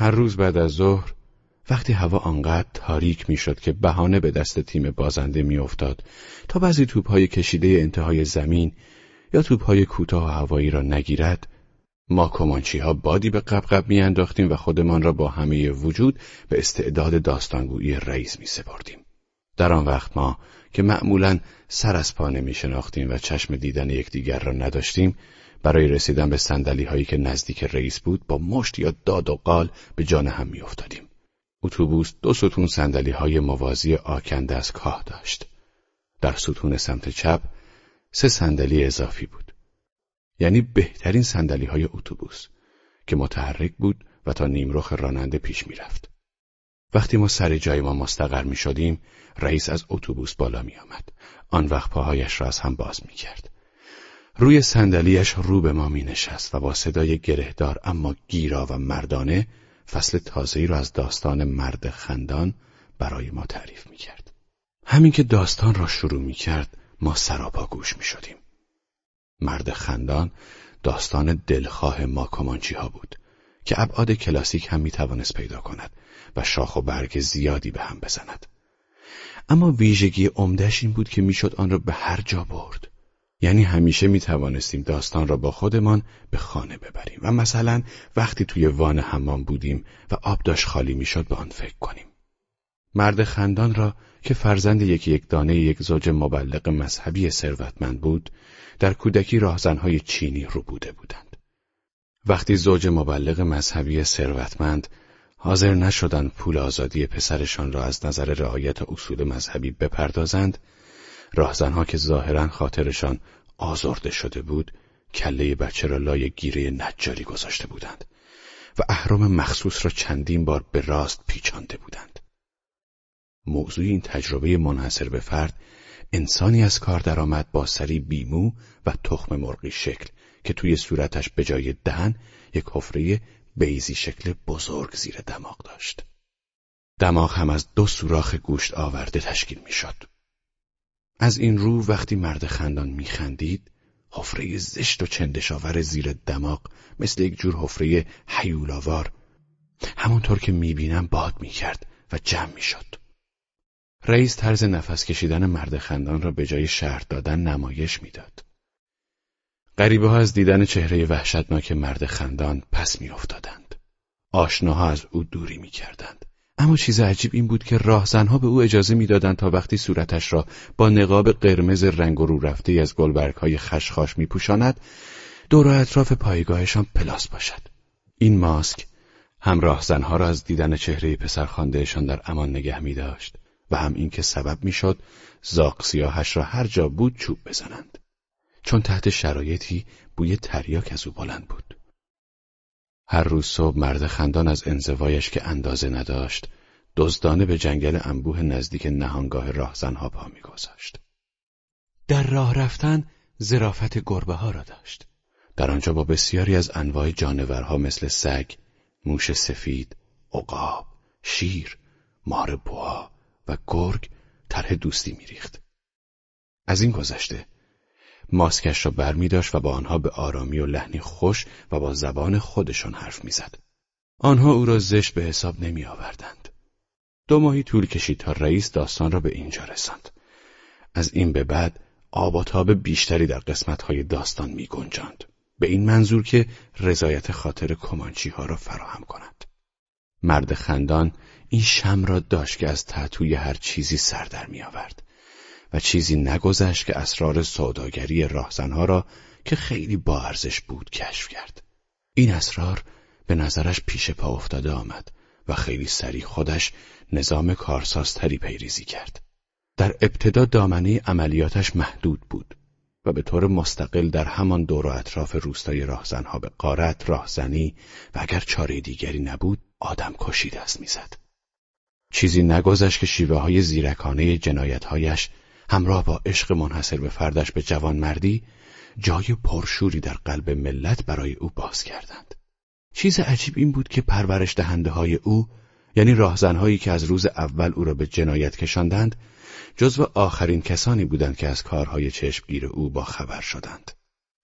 هر روز بعد از ظهر وقتی هوا آنقدر تاریک می‌شد که بهانه به دست تیم بازنده میافتاد تا بعضی توپهای کشیده انتهای زمین یا توپهای کوتاه هوایی را نگیرد ما کمانچی ها بادی به قبقب میانداختیم و خودمان را با همه وجود به استعداد داستانگویی رئیس می سپردیم. در آن وقت ما که معمولا سر از پا نمی شناختیم و چشم دیدن یکدیگر را نداشتیم برای رسیدن به سندلی هایی که نزدیک رئیس بود با مشت یا داد و قال به جان هم می افتادیم. اتوبوس دو ستون سندلی های موازی آکنده از کاه داشت. در ستون سمت چپ سه صندلی اضافی بود. یعنی بهترین سندلی های اتوبوس که متحرک بود و تا نیمرخ راننده پیش می‌رفت. وقتی ما سر جای ما مستقر می شدیم، رئیس از اتوبوس بالا می آمد. آن وقت پاهایش را از هم باز می کرد. روی صندلیاش رو به ما می نشست و با صدای گرهدار اما گیرا و مردانه فصل تازه‌ای را از داستان مرد خندان برای ما تعریف می کرد. همین که داستان را شروع می کرد ما سراپا گوش می شدیم. مرد خندان داستان دلخواه ما کمانچی ها بود که ابعاد کلاسیک هم می توانست پیدا کند و شاخ و برگ زیادی به هم بزند. اما ویژگی عمدهش این بود که می‌شد آن را به هر جا برد. یعنی همیشه می توانستیم داستان را با خودمان به خانه ببریم و مثلا وقتی توی وان حمام بودیم و آب داشت خالی می‌شد به آن فکر کنیم. مرد خندان را که فرزند یکی یک دانه یک زوج مبلغ مذهبی ثروتمند بود در کودکی راهزنهای چینی رو بوده بودند. وقتی زوج مبلغ مذهبی ثروتمند حاضر نشدند پول آزادی پسرشان را از نظر رعایت اصول مذهبی بپردازند راهزنها که ظاهرا خاطرشان آزرده شده بود کله بچه را لای گیره نجاری گذاشته بودند و اهرام مخصوص را چندین بار به راست پیچانده بودند موضوع این تجربه منحصر به فرد انسانی از کار درآمد با سری بیمو و تخم مرغی شکل که توی صورتش به جای دهن یک حفره بیزی شکل بزرگ زیر دماغ داشت. دماغ هم از دو سوراخ گوشت آورده تشکیل می‌شد. از این رو وقتی مرد خندان میخندید حفره زشت و چندشاور زیر دماغ مثل یک جور حفره حیولاوار همونطور که می‌بینم باد می‌کرد و جمع می‌شد. رئیس طرز نفس کشیدن مرد خندان را به جای شرط دادن نمایش می‌داد. غریبه ها از دیدن چهره وحشتناک مرد خندان پس میافتادند. آشناها از او دوری می‌کردند. اما چیز عجیب این بود که راهزنها به او اجازه می‌دادند تا وقتی صورتش را با نقاب قرمز رنگ و رو رفته از گلبرگ های خشخاش میپوشاند دور اطراف پایگاهشان پلاس باشد. این ماسک هم راهزنها را از دیدن چهره پسرخواندهشان در امان نگه می داشت و هم اینکه سبب می‌شد زاق سیاهش را هر جا بود چوب بزنند. چون تحت شرایطی بوی تریاک از او بلند بود. هر روز صبح مرد خندان از انزوایش که اندازه نداشت دزدانه به جنگل انبوه نزدیک نهانگاه راهزنها پا میگذاشت. در راه رفتن زرافت گربه ها را داشت. در آنجا با بسیاری از انواع جانورها مثل سگ، موش سفید، عقاب، شیر، مار بوا و گرگ طرح دوستی میریخت. از این گذشته ماسکش را بر می داشت و با آنها به آرامی و لحنی خوش و با زبان خودشان حرف می‌زد. آنها او را زشت به حساب نمی آوردند. دو ماهی طول کشید تا رئیس داستان را به اینجا رساند. از این به بعد آب و تاب بیشتری در قسمتهای داستان می گنجاند. به این منظور که رضایت خاطر کمانچی ها را فراهم کند. مرد خندان این شم را داشت که از تحتوی هر چیزی سر در می آورد. و چیزی نگذشت که اسرار سوداگری راهزنها را که خیلی با ارزش بود کشف کرد. این اسرار به نظرش پیش پا افتاده آمد و خیلی سریع خودش نظام کارسازتری پیریزی کرد. در ابتدا دامنه عملیاتش محدود بود و به طور مستقل در همان دور و اطراف روستای راهزنها به قارت راهزنی و اگر چاره دیگری نبود آدم کشی دست می‌زد. چیزی نگذشت که شیوه های زیرکانه جنایتهایش همراه با عشق منحصر به فردش به جوانمردی جای پرشوری در قلب ملت برای او باز کردند. چیز عجیب این بود که پرورش دهنده های او یعنی راهزنهایی که از روز اول او را به جنایت کشاندند جزو آخرین کسانی بودند که از کارهای چشمگیر او با خبر شدند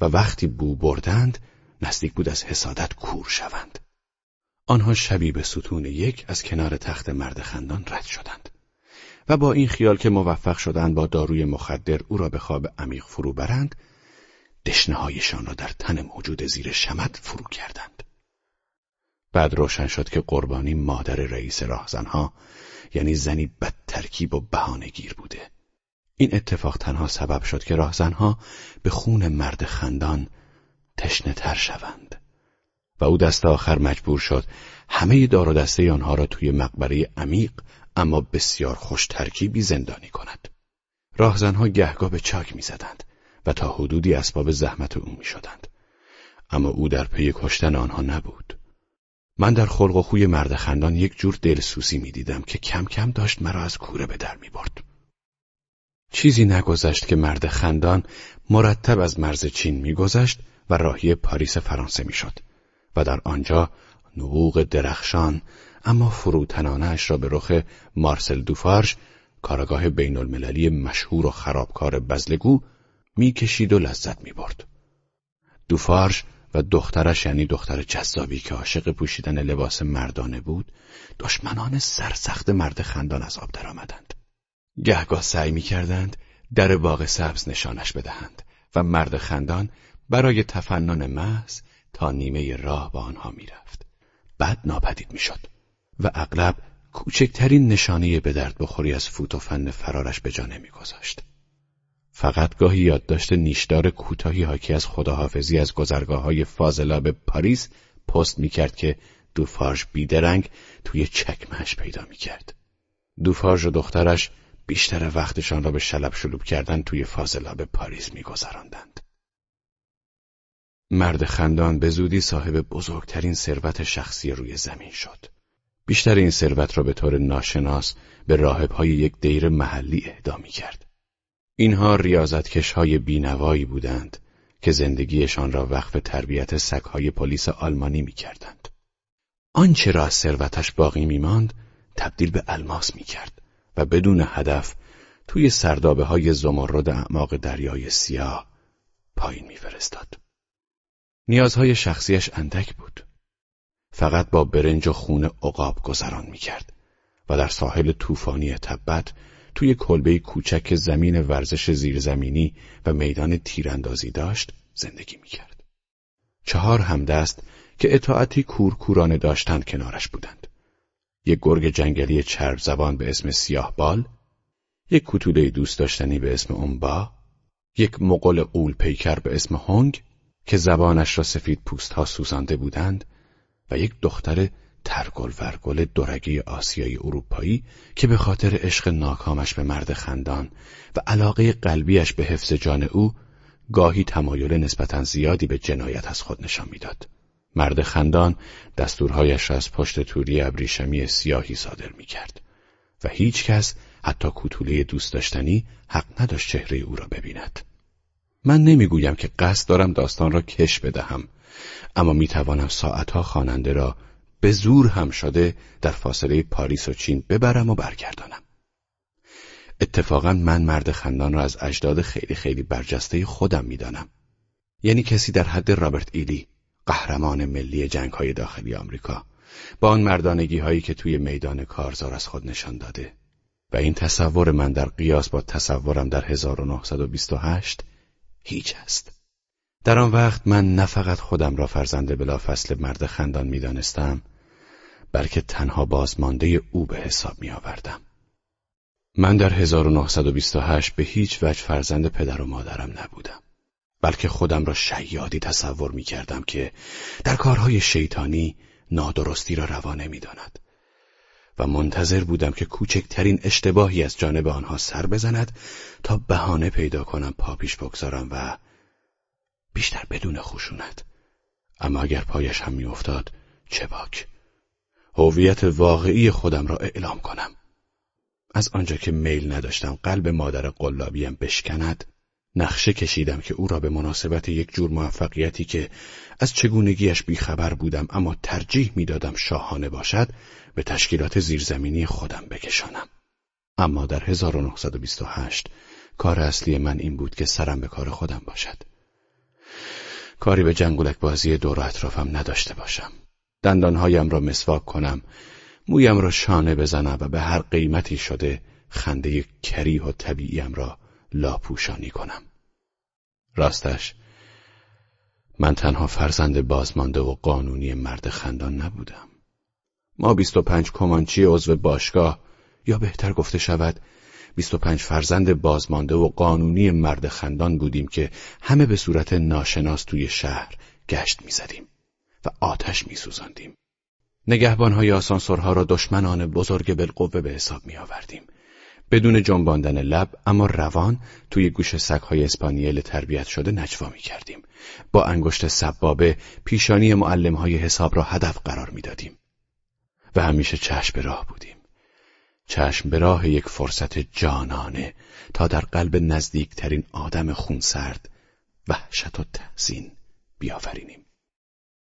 و وقتی بو بردند نزدیک بود از حسادت کور شوند. آنها شبی به ستون یک از کنار تخت مرد خندان رد شدند و با این خیال که موفق شدند با داروی مخدر او را به خواب عمیق فرو برند دشنهایشان را در تن موجود زیر شمد فرو کردند. بعد روشن شد که قربانی مادر رئیس راهزنها یعنی زنی بد ترکیب و بهانهگیر بوده. این اتفاق تنها سبب شد که راهزنها به خون مرد خندان تشنه تر شوند. و او دست آخر مجبور شد همه دار و دسته آنها را توی مقبره عمیق اما بسیار خوش ترکیبی زندانی کند. راهزنها گهگاه به چاک می‌زدند و تا حدودی اسباب زحمت او می‌شدند. اما او در پی کشتن آنها نبود. من در خلق و خوی مرد خندان یک جور دلسوزی می‌دیدم که کم کم داشت مرا از کوره به در می برد. چیزی نگذشت که مرد خندان مرتب از مرز چین میگذشت و راهی پاریس فرانسه می‌شد و در آنجا نبوغ درخشان اما فروتنانش را به رخ مارسل دوفارش کارگاه بین المللی مشهور و خرابکار بزلگو می‌کشید و لذت می‌برد. دوفارش و دخترش یعنی دختر جذابی که عاشق پوشیدن لباس مردانه بود دشمنان سرسخت مرد خندان از آب درآمدند. گهگاه سعی می‌کردند در باغ سبز نشانش بدهند و مرد خندان برای تفنن محض تا نیمه راه با آنها می‌رفت. بعد ناپدید می‌شد و اغلب کوچکترین نشانه به درد بخوری از فوت و فن فرارش به جا نمیگذاشت. فقط گاهی یادداشت نیشدار کوتاهی حاکی از خداحافظی از گذرگاه های فاضلاب پاریس پست می‌کرد که دوفارژ بیدرنگ توی چکمهش پیدا می‌کرد. دوفارژ و دخترش بیشتر وقتشان را به شلب شلوب کردن توی فاضلاب پاریس میگذراندند. مرد خندان به زودی صاحب بزرگترین ثروت شخصی روی زمین شد. بیشتر این ثروت را به طور ناشناس به راهبهای یک دیر محلی اهدا کرد. اینها ریاضتکش های بینوایی بودند که زندگیشان را وقف تربیت سگهای پلیس آلمانی می کردند. آنچه را از ثروتش باقی می ماند تبدیل به الماس می کرد و بدون هدف توی سردابه های زمرد اعماق دریای سیاه پایین می فرستاد. نیازهای شخصیش اندک بود. فقط با برنج و خون عقاب گذران می‌کرد و در ساحل طوفانی تبت توی کلبه کوچک زمین ورزش زیرزمینی و میدان تیراندازی داشت زندگی می‌کرد. چهار همدست که اطاعتی کورکورانه داشتند کنارش بودند. یک گرگ جنگلی چرب زبان به اسم سیاه بال، یک کتوله دوست داشتنی به اسم امبا، یک مقل قول پیکر به اسم هنگ که زبانش را سفید پوست ها سوزانده بودند و یک دختر ترگل ورگل دورگی آسیایی اروپایی که به خاطر عشق ناکامش به مرد خندان و علاقه قلبیش به حفظ جان او گاهی تمایل نسبتا زیادی به جنایت از خود نشان می‌داد. مرد خندان دستورهایش را از پشت توری ابریشمی سیاهی صادر می کرد و هیچ کس حتی کوتوله دوست داشتنی حق نداشت چهره او را ببیند. من نمی‌گویم که قصد دارم داستان را کش بدهم اما می‌توانم ساعتها خواننده را به زور هم شده در فاصله پاریس و چین ببرم و برگردانم. اتفاقا من مرد خندان را از اجداد خیلی خیلی برجسته خودم می‌دانم. یعنی کسی در حد رابرت ایلی قهرمان ملی جنگ های داخلی آمریکا با آن مردانگی هایی که توی میدان کارزار از خود نشان داده. و این تصور من در قیاس با تصورم در 1928 هیچ است. در آن وقت من نه فقط خودم را فرزند بلا فصل مرد خندان می دانستم بلکه تنها بازمانده او به حساب می آوردم. من در 1928 به هیچ وجه فرزند پدر و مادرم نبودم. بلکه خودم را شیادی تصور می کردم که در کارهای شیطانی نادرستی را روا نمی داند. و منتظر بودم که کوچکترین اشتباهی از جانب آنها سر بزند تا بهانه پیدا کنم پا پیش بگذارم و بیشتر بدون خشونت. اما اگر پایش هم میافتاد چه باک. هویت واقعی خودم را اعلام کنم. از آنجا که میل نداشتم قلب مادر قلابیم بشکند نقشه کشیدم که او را به مناسبت یک جور موفقیتی که از چگونگیش بیخبر بودم اما ترجیح می‌دادم شاهانه باشد به تشکیلات زیرزمینی خودم بکشانم. اما در 1928 کار اصلی من این بود که سرم به کار خودم باشد. کاری به جنگولک بازی دور اطرافم نداشته باشم. دندانهایم را مسواک کنم مویم را شانه بزنم و به هر قیمتی شده خنده کریه و طبیعیم را لاپوشانی کنم راستش من تنها فرزند بازمانده و قانونی مرد خندان نبودم ما بیست و پنج کمانچی عضو باشگاه یا بهتر گفته شود بیست و پنج فرزند بازمانده و قانونی مرد خندان بودیم که همه به صورت ناشناس توی شهر گشت می‌زدیم و آتش میسوزاندیم. نگهبانهای آسانسورها را دشمنان بزرگ بالقوه به حساب می آوردیم. بدون جنباندن لب اما روان توی گوش سگهای اسپانیل تربیت شده نجوا می کردیم. با انگشت سبابه پیشانی معلمهای حساب را هدف قرار می دادیم. و همیشه چشم به راه بودیم. چشم به راه یک فرصت جانانه تا در قلب نزدیکترین آدم خونسرد وحشت و تحسین بیافرینیم.